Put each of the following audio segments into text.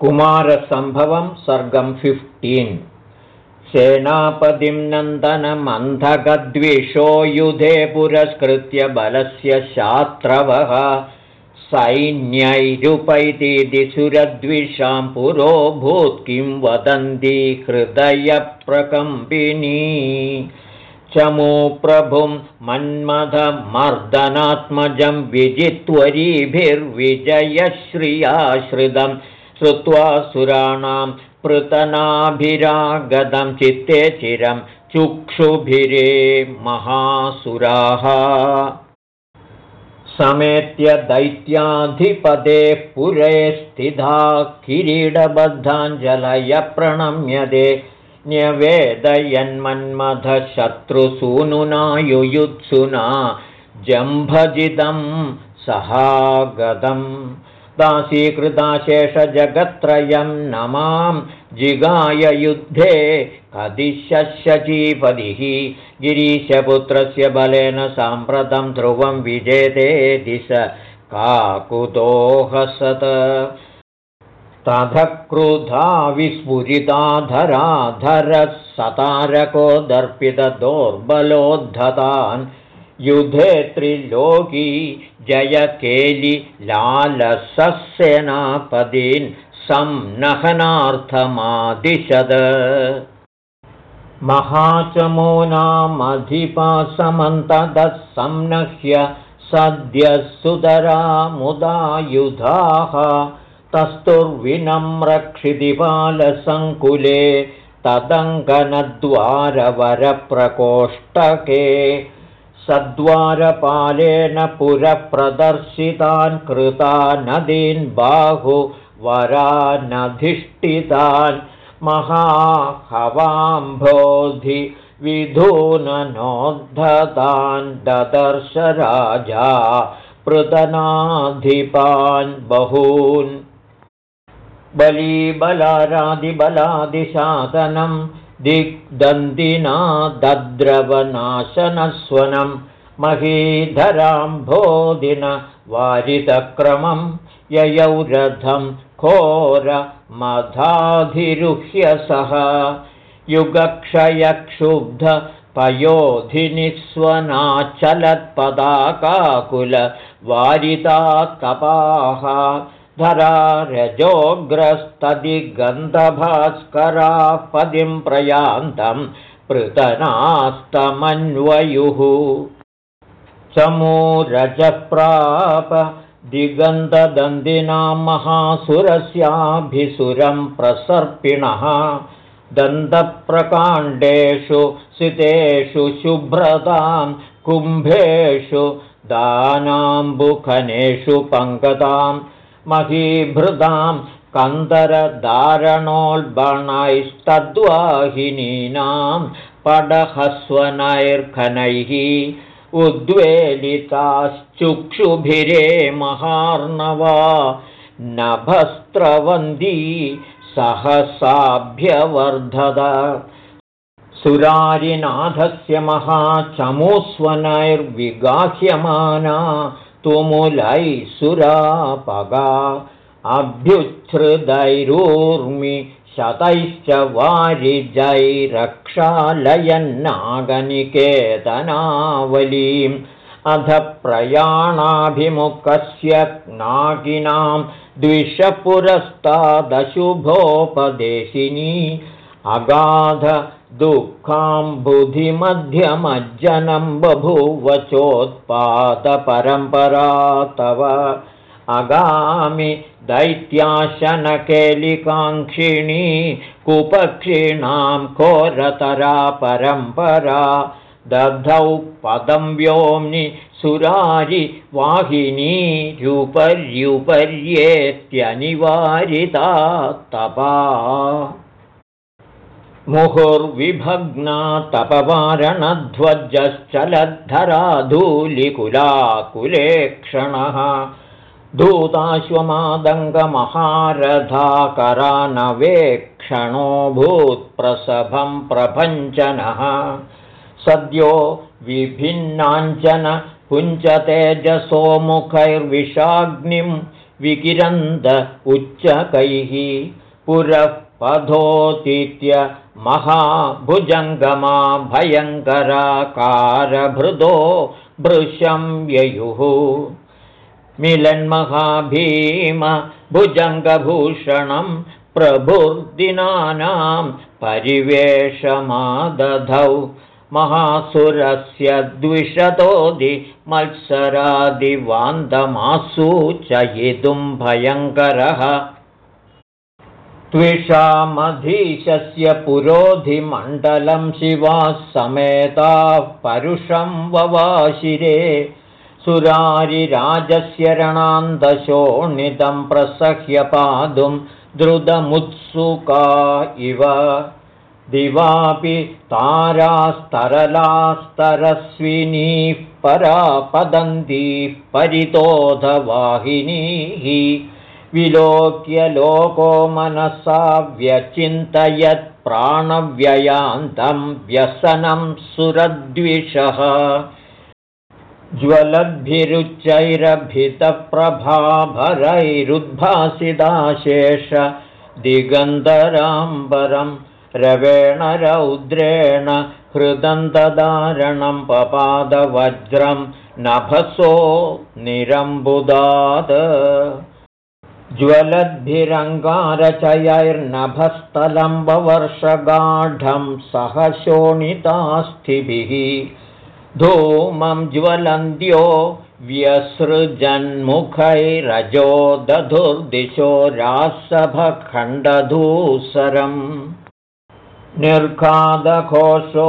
कुमारसम्भवं सर्गं fifteen सेनापतिं नन्दनमन्धगद्विषो युधे पुरस्कृत्य बलस्य शात्रवः सैन्यैरुपैतीति सुरद्विषां पुरोभूत् किं वदन्ति हृदयप्रकम्पिनी। चमूप्रभुं मन्मथमर्दनात्मजं विजित्वरीभिर्विजयश्रियाश्रितम् श्रुत्वा सुराणां पृतनाभिरागतं चित्ते चिरं चुक्षुभिरे महासुराः। समेत्य दैत्याधिपदेः पुरे स्थिता किरीडबद्धाञ्जलय प्रणम्यते न्यवेदयन्मन्मथशत्रुसूनुना युयुत्सुना जम्भजितं सहागतम् दासीकृताशेषजगत्त्रयं न मां जिगाययुद्धे कदिशशचीपदिः गिरीशपुत्रस्य बलेन साम्प्रतं ध्रुवं विजेते दिश काकुतोहसत्। तथ क्रुधा विस्फुरिताधराधरः सतारको दर्पितदोर्बलोद्धतान् युधे त्रिलोकी जयकेलि लालसस्सेनापदीन् संनहनार्थमादिशद। महाचमूनामधिपासमन्तदः संनह्य सद्यः सुतरा मुदायुधाः तस्तुर्विनम्रक्षितिपालसङ्कुले तदङ्कनद्वारवरप्रकोष्ठके सद्वारपालेन पुरप्रदर्शितान् कृता नदीन् बाहुवरानधिष्ठितान् महाहवाम्भोधि विधूननोद्धतान् ददर्श राजा पृतनाधिपान् बहून्। बलीबलारादिबलादिशासनम् दिग्दन्दिना दद्रवनाशनस्वनं महीधराम्भोदिन वारितक्रमं ययौ घोरमधाधिरुह्य सः युगक्षयक्षुब्धपयोधिनिस्वनाचलत्पदाकाकुलवारिता कपाः धरारजोग्रस्तदिगन्धभास्कराः पदिं प्रयान्तं पृतनास्तमन्वयुः। चमूरजप्राप दिगन्धदन्दिनां महासुरस्याभिसुरं प्रसर्पिणः। दन्तप्रकाण्डेषु सितेषु शुभ्रतां कुम्भेषु दानाम्बुखनेषु पङ्कताम् महीभृतां कन्दरधारणोल्बणैस्तद्वाहिनीनां पडहस्वनैर्खनैः उद्वेलिताश्चुक्षुभिरे महार्णवा नभस्त्रवन्दी सहसाभ्यवर्धत। सुरारिनाथस्य महाचमुस्वनैर्विगाह्यमाना तुमुलैः सुरापगा अभ्युच्छ्रुदैरूर्मि शतैश्च वारिजैरक्षालयन्नागनिकेतनावलीम् अध प्रयाणाभिमुखस्य नागिनां द्विषपुरस्तादशुभोपदेशिनी अगाध दुःखाम्बुधिमध्यमज्जनं बभूवचोत्पादपरम्परा तव अगामि दैत्याशनकेलिकाङ्क्षिणी कुपक्षिणां घोरतरा परम्परा दधौ पदं व्योम्नि सुरारि वाहिनीरुपर्युपर्येत्यनिवारिता तपा मुहुर्विभग्ना तपवारणध्वजश्चलद्धराधूलिकुलाकुलेक्षणः। धूताश्वमादङ्गमहारथाकरानवेक्षणो भूत्प्रसभं प्रभञ्जनः। सद्यो विभिन्नाञ्जन पुञ्चतेजसोमुखैर्विषाग्निं विकिरन्द उच्चकैः। पुरः पधोतीत्य महाभुजङ्गमा भयङ्कराकारभृदो भृशं ययुः। मिलन्महाभीमभुजङ्गभूषणं प्रभुर्दिनानां परिवेशमादधौ महासुरस्य द्विषतोदि मत्सरादिवान्दमासूचयितुं भयङ्करः त्विषामधीशस्य पुरोधिमण्डलं शिवाः समेताः परुषं ववाशिरे सुरारिराजस्य रणान्दशोणितं प्रसह्य पादुं द्रुतमुत्सुका इव। दिवापि तारास्तरलास्तरस्विनीः परापदन्तीः परितोधवाहिनीः विलोक्य लोको मनसा व्यचिन्तयत् प्राणव्ययान्तं व्यसनं सुरद्विषः। ज्वलद्भिरुच्चैरभितप्रभाभरैरुद्भासिदाशेष दिगन्धराम्बरं रवेण रौद्रेण हृदन्तदारणं पपादवज्रं नभसो निरम्बुदात् ज्वलद्भिरङ्गारचयैर्नभस्तलम्बवर्षगाढं सह शोणितास्थिभिः धूमं ज्वलन्त्यो व्यसृजन्मुखैरजो दधुर्दिशो रासभखण्डधूसरम् निर्खादघोषो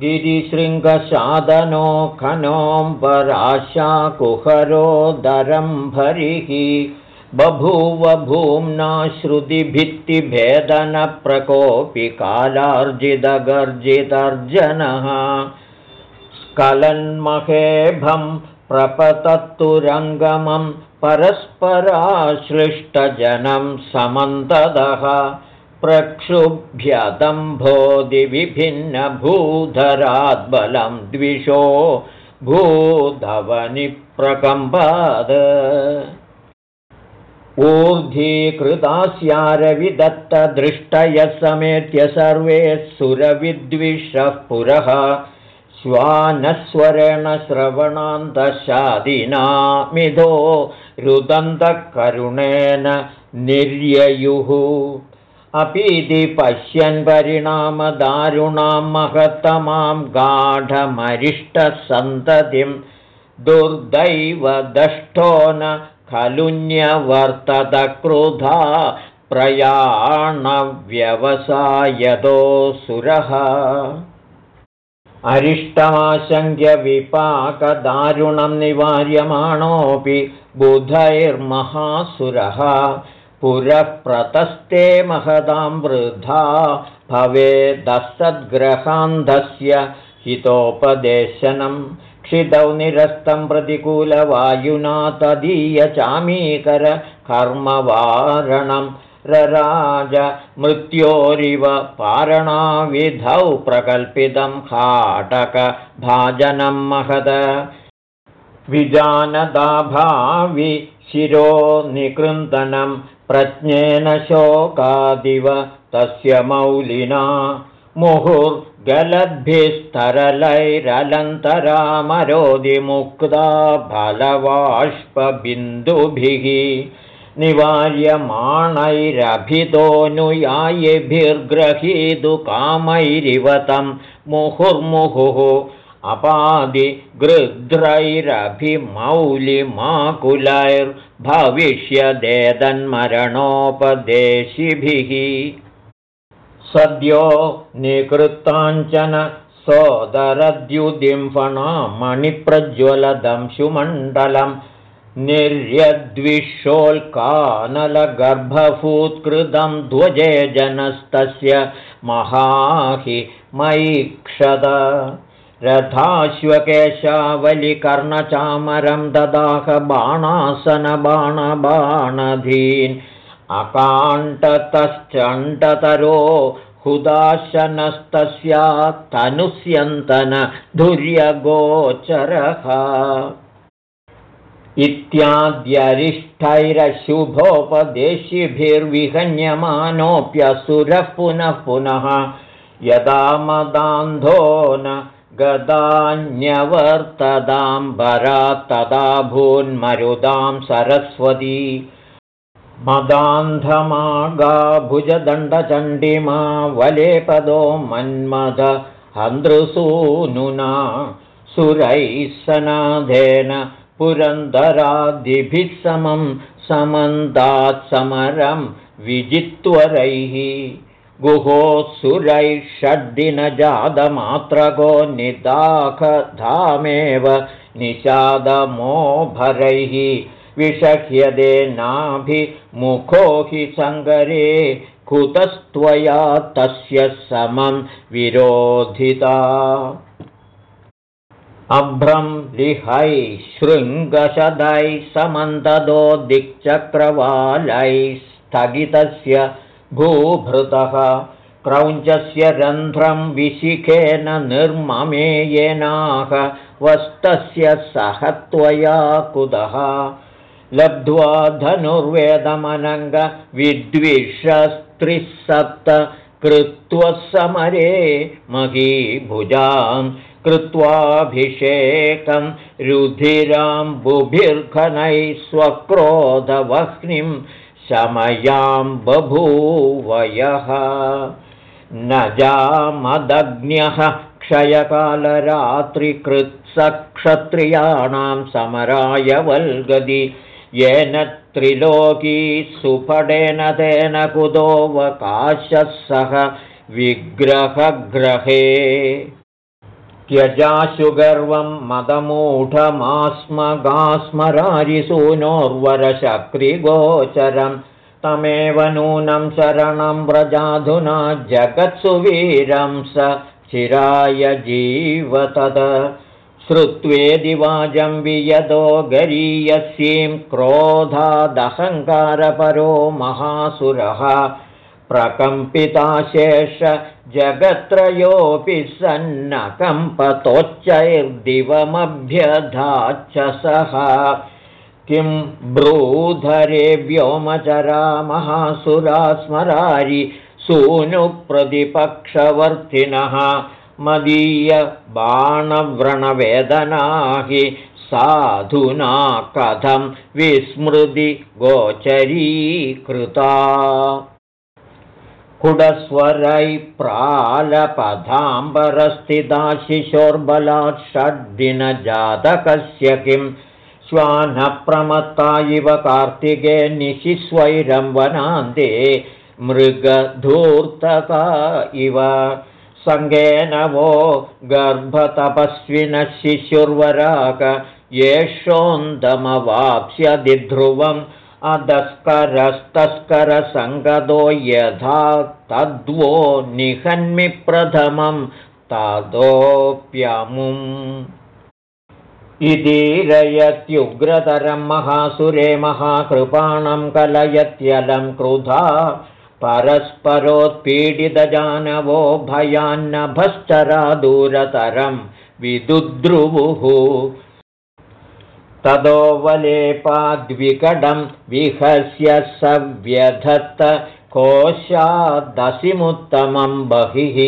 गिरिशृङ्गशादनो खनोऽम्बराशाकुहरोदरं भरिः बभूव भूम्ना श्रुतिभित्तिभेदनप्रकोपि कालार्जितगर्जितर्जनः स्खलन्महेभं प्रपतत्तुरङ्गमं परस्पराश्लिष्टजनं समन्तदः। प्रक्षुभ्यदम्भोदिविभिन्नभूधराद्बलं द्विषो भूधवनिप्रकम्पाद ऊर्ध्वीकृतास्यारविदत्तदृष्टयः समेत्य सर्वे सुरविद्विषः पुरः श्वानस्वरेण श्रवणान्तशादिना मिधो रुदन्तकरुणेन निर्ययुः। अपीति पश्यन् परिणामदारुणां महत्तमां गाढमरिष्टसन्ततिं दुर्दैवदष्टो न खलुन्यवर्ततक्रुधा प्रयाणव्यवसायदोऽसुरः अरिष्टमाशङ्क्यविपाकदारुणं निवार्यमाणोऽपि बुधैर्महासुरः। पुरः प्रतस्ते महदां वृद्धा भवेदसद्ग्रहान्धस्य हितोपदेशनं क्षितौ निरस्तं प्रतिकूलवायुना तदीयचामीकरकर्मवारणम् रराज मृत्योरिव पारणाविधौ प्रकल्पितं खाटकभाजनं महद। विजानदाभावि शिरो निकृन्दनं प्रज्ञेन शोकादिव तस्य मौलिना मुहुर्गलद्भिस्तरलैरलन्तरामरोदिमुक्ता फलवाष्पबिन्दुभिः निवार्यमाणैरभितोऽनुयायिभिर्ग्रहीतु कामैरिव तं मुहुर्मुहुः अपादिगृध्रैरभिमौलिमाकुलैर्भविष्यदेदन्मरणोपदेशिभिः सद्यो निकृताञ्चन सोदरद्युदिम्फणामणिप्रज्वलदंशुमण्डलम् निर्यद्विषोल्कानलगर्भभूत्कृतं ध्वजे जनस्तस्य महाहि मयिक्षद रथाश्वकेशावलिकर्णचामरं ददाह बाणासनबाणबाणधीन् अकाण्ठतश्चण्डतरो हुदाशनस्तस्यात्तनुस्यन्तन धुर्यगोचरः इत्याद्यरिष्ठैरशुभोपदेशिभिर्विहन्यमानोऽप्यसुरः पुनः पुनः यदा मदान्धो न गदान्यवर्तदाम्बरात् तदा भून्मरुदां सरस्वती मदान्धमागा भुजदण्डचण्डिमा वलेपदो मन्मद हन्दृसूनुना सुरैः सनाधेन पुरन्दरादिभिः समं समन्दात् समरं विजित्वरैः गुहोऽसुरैः षड्दिनजातमात्रको निदाखधामेव निषादमोभरैः विषह्यदे नाभिमुखो हि सङ्गरे कुतस्त्वया तस्य समं विरोधिता। अभ्रं लिहैः शृङ्गशदैः समन्ददो दिक्चक्रवालैः स्थगितस्य भूभृतः। क्रौञ्चस्य रन्ध्रं विशिखेन निर्ममेयेनाह वस्तस्य सह त्वया कुतः लब्ध्वा धनुर्वेदमनङ्गविद्विषस्त्रिःसप्त कृत्वा समरे महीभुजां कृत्वाभिषेकं रुधिराम्बुभिर्घनैः स्वक्रोधवह्निं शमयां बभूवयः। न जामदग्न्यः क्षयकालरात्रिकृत्सक्षत्रियाणां समराय वल्गदि येन त्रिलोकी सुफडेन तेन कुतोऽवकाशः सह विग्रहग्रहे। त्यजाशुगर्वं मदमूढमास्मगास्मरारिसूनोर्वरशक्रिगोचरं तमेव नूनं शरणं व्रजाधुना जगत्सुवीरं स चिराय जीवतद श्रुत्वेदिवाजं वियतो गरीयसीं क्रोधादहङ्कारपरो महासुरः। प्रकम्पिताशेष जगत्त्रयोऽपि सन्नकम्पतोच्चैर्दिवमभ्यधाच्च सः किं ब्रूधरे व्योमचरा महासुरा स्मरारि सूनुप्रतिपक्षवर्तिनः मदीयबाणव्रणवेदना हि साधुना कथं विस्मृति गोचरीकृता। कुडस्वरै प्रालपथाम्बरस्थिता शिशोर्बलात् षड्दिनजातकस्य किं? श्वानप्रमत्ता इव कार्तिके निशिस्वैरं वनान्ते मृगधूर्तका इव सङ्गेन वो गर्भतपस्विनः शिशुर्वराक येषोन्दमवाप्स्यदिध्रुवम् अधस्करस्तस्करसङ्गतो यथा तद्वो निहन्मि प्रथमं ततोऽप्यमुम् इदीरयत्युग्रतरं महासुरे महाकृपाणं कलयत्यलं क्रुधा परस्परोत्पीडितजानवो भयान्नभश्चरा दूरतरं विदुद्रुवुः। ततो वलेपाद्विकटं विहस्य स व्यधत्त कोशादसिमुत्तमं बहिः।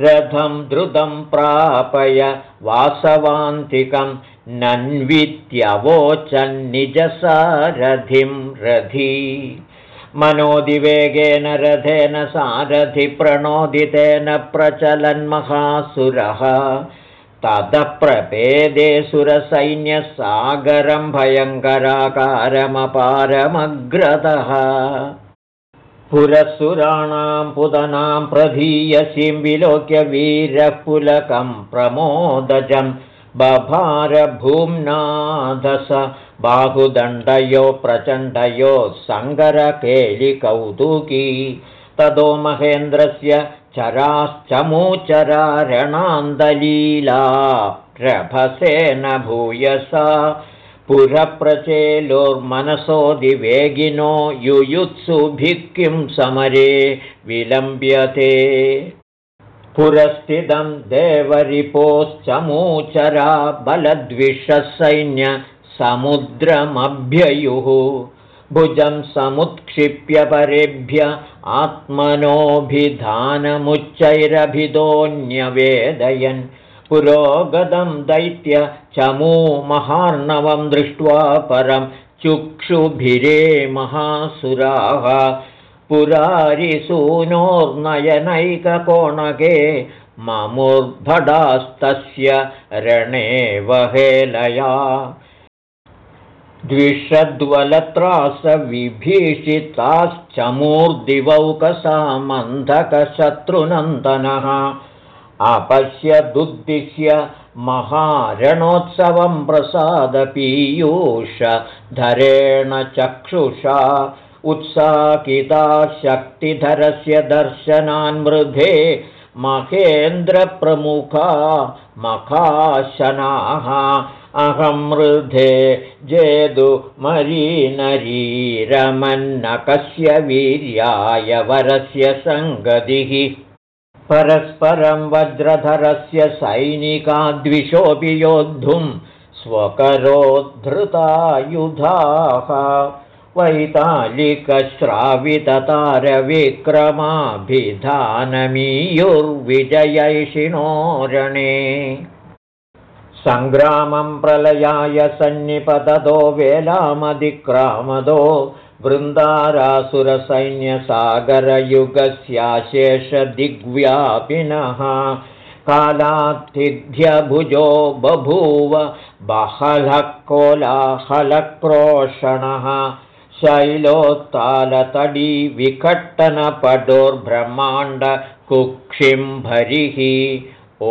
रथं द्रुतं प्रापय वासवान्तिकं नन्वित्यवोचन्निजसारथिं रथी मनोदिवेगेन रथेन सारथिप्रणोदितेन प्रचलन्महासुरः ततः सुरसैन्यसागरं भयङ्कराकारमपारमग्रतः। पुरसुराणां पुदनां प्रधीयसीं विलोक्य वीरपुलकं प्रमोदजं बभारभूम्नादस बाहुदण्डयो प्रचण्डयो सङ्गरकेलिकौतुकी। ततो महेन्द्रस्य चराश्चमूचरारणान्दलीला रभसेन भूयसा। पुरप्रचेलोर्मनसोऽधिवेगिनो युयुत्सुभिः किं समरे विलम्ब्यते। पुरस्थितं देवरिपोश्चमूचरा बलद्विषसैन्य समुद्रमभ्ययुः। भुजं समुत्क्षिप्य परेभ्य आत्मनोऽभिधानमुच्चैरभिदोऽन्यवेदयन्। पुरोगतं दैत्य चमूमहार्णवं दृष्ट्वा परं चुक्षुभिरे महासुराः। पुरारिसूनोर्नयनैककोणके ममुर्भडास्तस्य रणेवहेलया द्विषद्वलत्रासविभीषिताश्चमूर्दिवौकसामन्धकशत्रुनन्दनः। अपश्यदुद्दिश्य महारणोत्सवं प्रसादपीयूषधरेण चक्षुषा उत्साकिता शक्तिधरस्य दर्शनान्मृधे महेन्द्रप्रमुखा मखाशनाः अहं मृधे जेदुमरीनरीरमन्नकस्य वीर्याय वरस्य सङ्गतिः। परस्परं वज्रधरस्य सैनिकाद्विषोऽपि योद्धुं स्वकरोद्धृतायुधाः। वैतालिकश्राविततारविक्रमाभिधानमीयुर्विजयैषिणोरणे सङ्ग्रामं प्रलयाय सन्निपततो वेलामधिक्रामदो वृन्दारासुरसैन्यसागरयुगस्याशेषदिग्व्यापिनः कालात्थिभ्यभुजो बभूव बहलः कोलाहलक्रोषणः शैलोत्तालतडी विकट्टनपटोर्ब्रह्माण्डकुक्षिम्भरिः ओ